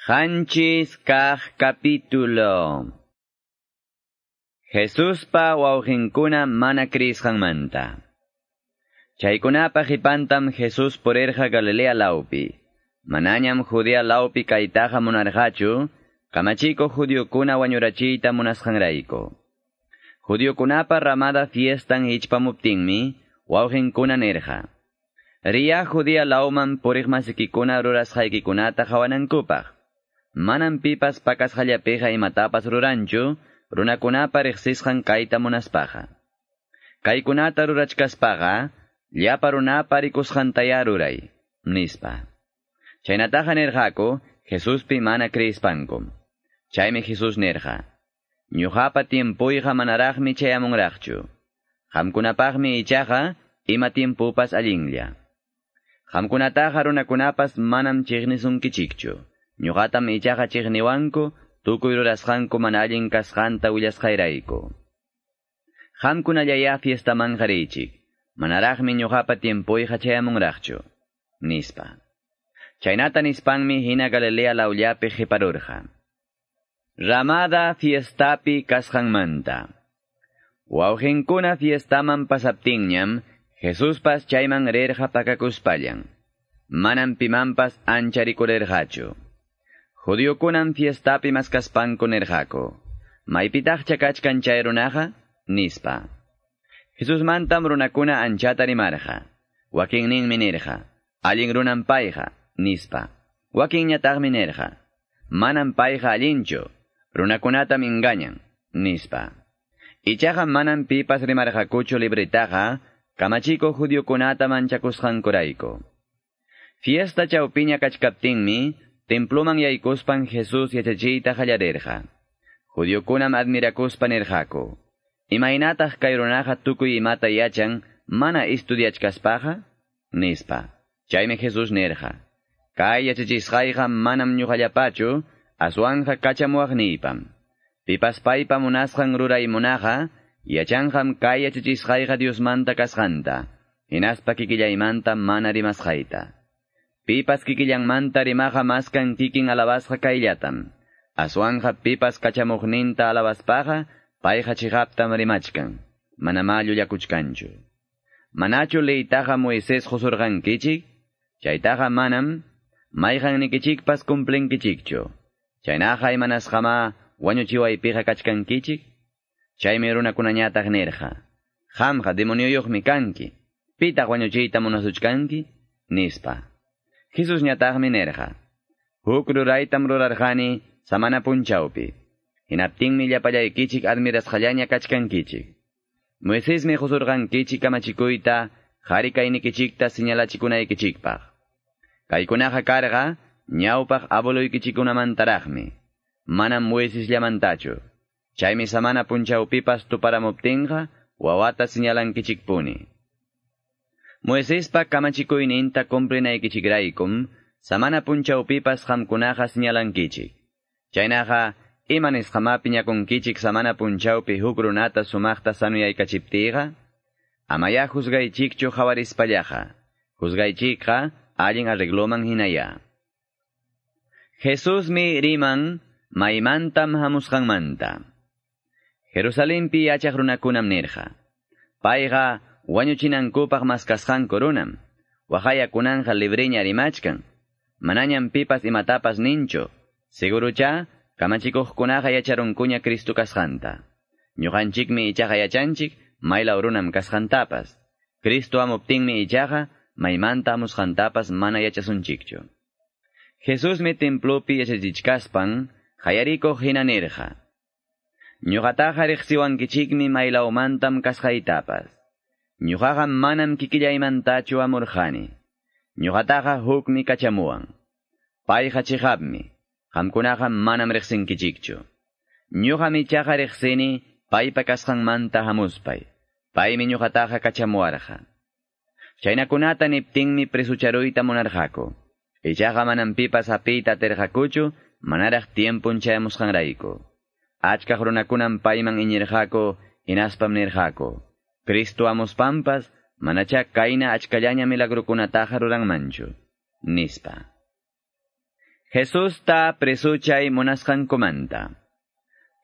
Hanchis kah capítulo. Jesuspa wawqinkuna mana krisqanmanta. Chaykunapa hipantam Jesús porerja Galilea laupi. Manañam Judea laupi kaitaja monarjachu, kamachiko judiokuna wañurachiyta munasqanrayku. Judiokunapa ramada fiestan ichpamuptinmi, wawqinkuna nerja. Riya Judea lauman puriq masikikuna rurasqaykikunata hawanankupaq. Manam pipas pakas hallapeja imatapas ruranchu, runakunapa riqsisqan kayta munaspaqa. Kaykunata rurachkaspaqa, llapa runapa rikusqantaya ruray, nispa. Chaynataqa nirqaku, Jesuspi mana kriispankum. Chaymi Jesus nirqa. Ñuqapa tiempuyqa manaraqmi chayamunraqchu. Qamkunapaqmi ichaqa, ima tiempupas allinlla. Qamkunataqa runakunapas manam chiqnisunkichikchu. Ñuqatam ichaqa tukuy rurasqanku mana allin kasqanta willasqayrayku. Qamkunallaya fiestaman qarichik, manaraqmi ñuqapa tiempuyqa chayamunraqchu, nispa. Chaynata nispanmi hina Galilea laullapi qiparurqa. Ramada fiestapi kasqanmanta. Wawqinkuna fiestaman pasaptinñam, Jesuspas chayman rirqa pakakuspallan. Manam pimanpas ancharikurerqachu. Judiokunam fiestapi maskaspanku nirqaku. Maypitaq chakachkan chay runaqa? Nispa. Jesus mantam runakuna anchata rimarqa. Wakinninmi nirqa. Allin runan payqa. Nispa. Wakinñataqmi nirqa. Manam payqa allinchu. Runakunatam engañan. Nispa. Ichaqa manam pipas rimarqakuchu libritaqa, kamachiko judiokunata manchakusqankurayku. Fiesta chawpiña kachkaptinmi, temploman yaykuspan Jesus yachachiyta qallarirqa. Judiokunam admirakuspa nirqaku. Imaynataq kay runaqa tukuy imata yachan, mana estudiachkaspaqa? Nispa. Chaymi Jesus nirqa. Kay yachachisqayqa manam ñuqallapachu, aswanja kachamuaqniypam. Pipas paypa munasqan ruraymunaqa, yachanqam kay yachachisqayqa Diosmanta kasqanta, hinaspa kikillaymanta mana rimasqayta. Pipas kikillanmanta rimaqa maskan kikin alabasqa kayllatam. Aswanja pipas kachamuqninta alabaspaqa, payqa chihaptam rimachkan. Manama llullakuchkanchu. Manachu leytaqa Moisés husurqankichik? Chaytaqa manam, mayqannikichikpas cumplinkichikchu. Chaynaqa imanasqama wañuchiwaypiqa kachkankichik? Chaymi runakunañataq nirqa. Qamqa demonioyuqmi kanki. Pitaq wañuchiyta munasuchkanki? Nispa. Jesus ñataqmi nirqa. Huk ruraytam rurarqani samana punchawpi. Hinaptinmi llapallaykichik admirasqallaña kachkankichik. Moisésmi husurqankichik kamachikuyta, qhari kaynikichikta señalachikunaykichikpaq. Kaykunaqa karqa, ñawpaq abuloykichikunamantaraqmi. Manam Moisésllamantachu. Chaymi samana punchawpipas tuparamuptinqa, wawata señalankichikpuni. Moiséspa kamachikuyninta cumplinaykichikraykum, samana punchawpipas qamkunaqa señalankichik. Chaynaqa, imanisqama piñakunkichik samana punchawpi huk runata sumaqta sanuyaykachiptiqa? Amaya juzgaychikchu hawarispallaqa. Juzgaychikqa allin arregloman hinaya. Jesusmi riman maymantam hamusqanmanta. Jerusalempi yachaq runakunam nirqa. Payqa wañuchinankupaq maskasqanku runam. Wahayakunanja libreña rimachkan. Manañam pipas imatapas ninchu. Segurucha, kamachikuqkunaqa yacharunkuña Cristo kasqanta. Ñuqanchikmi ichaqa yachanchik, maylaw runam kasqantapas. Cristo amuptinmi ichaqa, maymanta amusqantapas mana yachasunchikchu. Jesusmi templopi yachachichkaspan, hayariko hina nirqa. Ñuqataqa riqsiwankichikmi maylawmantam kasqaytapas. Ñuqaqa manam kikillaymantachu amurqani. Ñuqataqa hukmi kachamuwan. Payqa chihapmi. Qamkunaqa manam riqsinkichikchu. Ñuqami chaqa riqsini paypa kasqanmanta hamuspay. Paymi ñuqataqa kachamuwarqa. Chaynakunata niptinmi presucharuyta munarqaku. Ichaqa manam pipas apiyta atirqakuchu, manaraq tiempun chayamusqanrayku. Achkaq runakunam payman iñirqaku, inaspam nirqaku. Cristo amuspampas, manacha kayna achkallaña milagrukunataqa ruranmanchu. Nispa. Jesús ta presuchay monasqankumanta.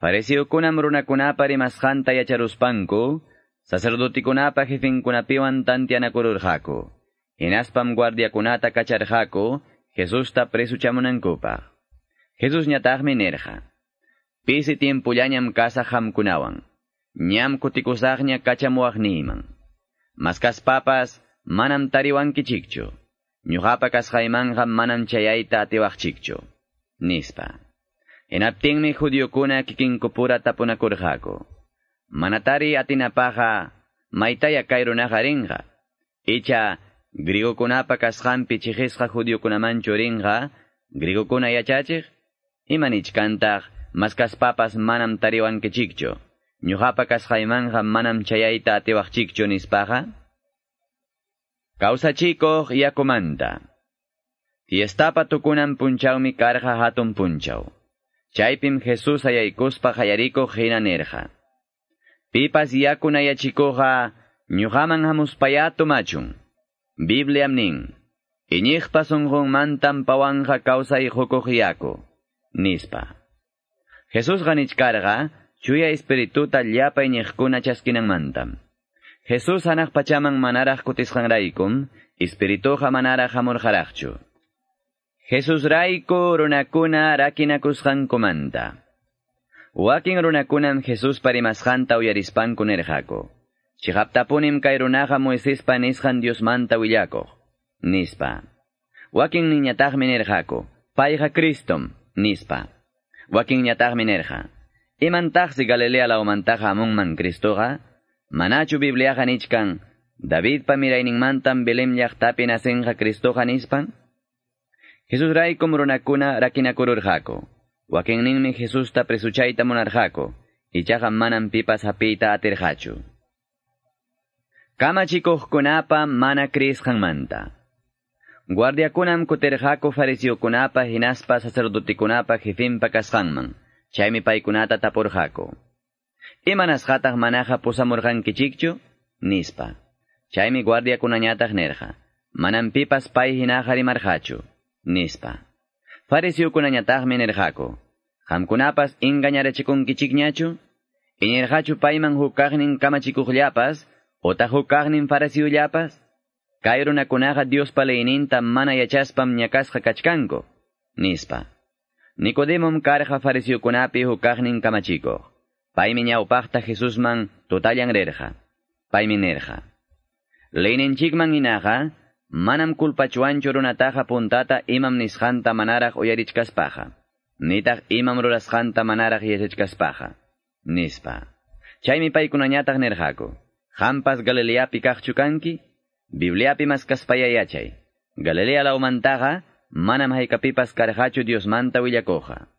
Farisiukunam runakunapa rimasqanta yacharuspanku, sacerdotikunapa jefinkunapiwan tantianakururqaku. Hinaspam guardiakunata kacharqaku, Jesusta presuchamunankupaq. Jesús ñataqmi nerqa. Pisi tiempullañam casa hamkunawan. Ñam kutikusaqña kachamuwaqniyman. Maskaspapas manam tariwankichikchu. Ñuqapa kasqaymanqa manam chayayta atiwaqchikchu. Nispa. Hinaptinmi judíokuna kikinkupura tapunakurqaku. Manatari atinapaqa maytaya kay runaqa. Icha grigokunapa kasqanpi chiqisqa judíokunamanchu rinqa, grigokuna yachachiq, imanichkantaq maskaspapas manam tariwankichikchu. Ñuqapa kasqaymanqa manam chayayta atiwaqchikchu nispaqa. Kawsachikuq yakumanta. Fiestapa tukunan punchawmi karqa hatun punchaw. Chaypim Jesús ayaykuspa qayarikuq hina nerqa. Pipas yakuna yachikuqa ñuqaman hamuspaya tumachun. Bibliam nin. Iñiqpa sunqunmantam pawanja kawsay hukuq yaku. Nispa. Jesús ganichkarqa, chuya espirituta llapa iñiqkuna chaskinanmantam. Jesús anaq pachaman manaraq kutisqanraykum, espirituqa manaraq hamurqaraqchu. Jesús rayku runakuna rakinakusqankumanta. Wakin runakunam Jesús parimasqanta uyarispanku nerqaku. Chihaptapunim kay runaqa Moiséspa nisqan Diosmanta willakuq. Nispa. Wakin niñataqmi nerqaku. Payqa Cristom. Nispa. Wakin ñataqmi nerqa. Imantaqsi Galilea laumantaqa amunman Cristoqa, Manachu Bibliaqa nichkan, David pa mirayninmantam Belem llaqtapi nasenqa Cristoqa nispan? Jesus raykum runakuna rakinakururqaku. Wakinninmi Jesusta presuchayta munarqaku, ichaqa manam pipas hapiyta atirqachu. Kamachikuqkunapa mana krisqanmanta. Guardiakunam kutirqaku fariseokunapa hinaspa sacerdotikunapa jefinpa kasqanman, chaymi paykunata tapurqaku. Imanasqataq manaqa pusamurqankichikchu? Nispa. Chaymi guardiakunañataq nerqa. Manam pipas pay hinaqa rimarqachu. Nispa. Farisiukunañataqmi nerqaku. Qamkunapas ingañarachikunkichikñachu? Iñirqachu payman hukaqnin kamachikuqllapas, utaq hukaqnin farisiullapas? Kay runakunaqa Diospa leyninta mana yachaspam ñakasqa kachkanku. Nispa. Nicodemum karqa farisiukunapi hukaqnin kamachikuq. Paymi ñawpaqta Jesusman tutallan rirqa. Paymi nirqa. Leyninchikman inaqa, manam kulpachuanchu runataqa puntata imam nisqanta manaraq uyarichkaspaqa. Nitaq imam rurasqanta manaraq yachachkaspaqa. Nispa. Chaymi paykunañataq nirqaku. Hampas Galileapi kaqchu kanki? Bibliapi maskaspaya yachay. Galilea laumantaqa, manam haykapipas karqachu Diosmanta willakuqa.